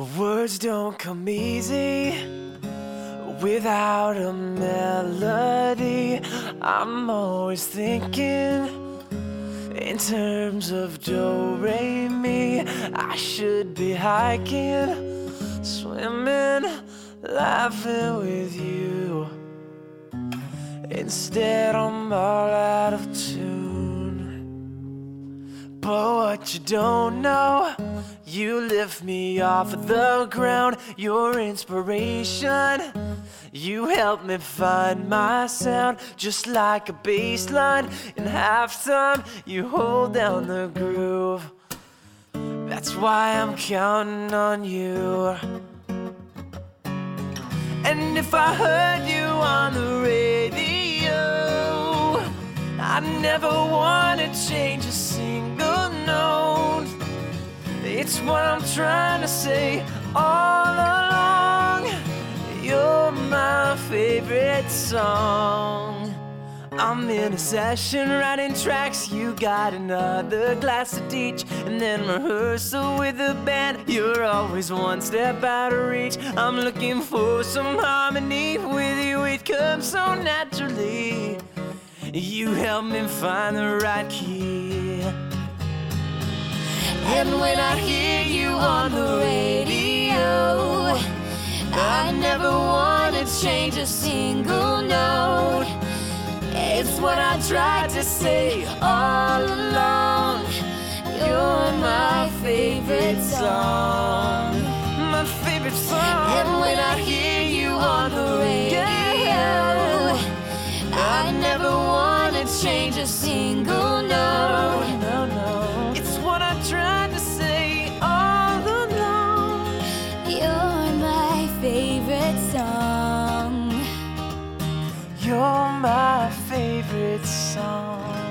Words don't come easy without a melody. I'm always thinking in terms of do, re, mi. I should be hiking, swimming, laughing with you. Instead, I'm all out of tune. What you don't know, you lift me off of the ground. Your inspiration, you help me find my sound. Just like a bass line in halftime, you hold down the groove. That's why I'm counting on you. And if I heard you never wanna change a single note. It's what I'm trying to say all along. You're my favorite song. I'm in a session writing tracks. You got another glass of teach, and then rehearsal with the band. You're always one step out of reach. I'm looking for some harmony with you. It comes so naturally. You help me find the right key. And when I hear you on the radio, I never want to change a single note. It's what I tried to say all along. You're my favorite song. Change a single note. No, no. It's what I tried to say all along. You're my favorite song. You're my favorite song.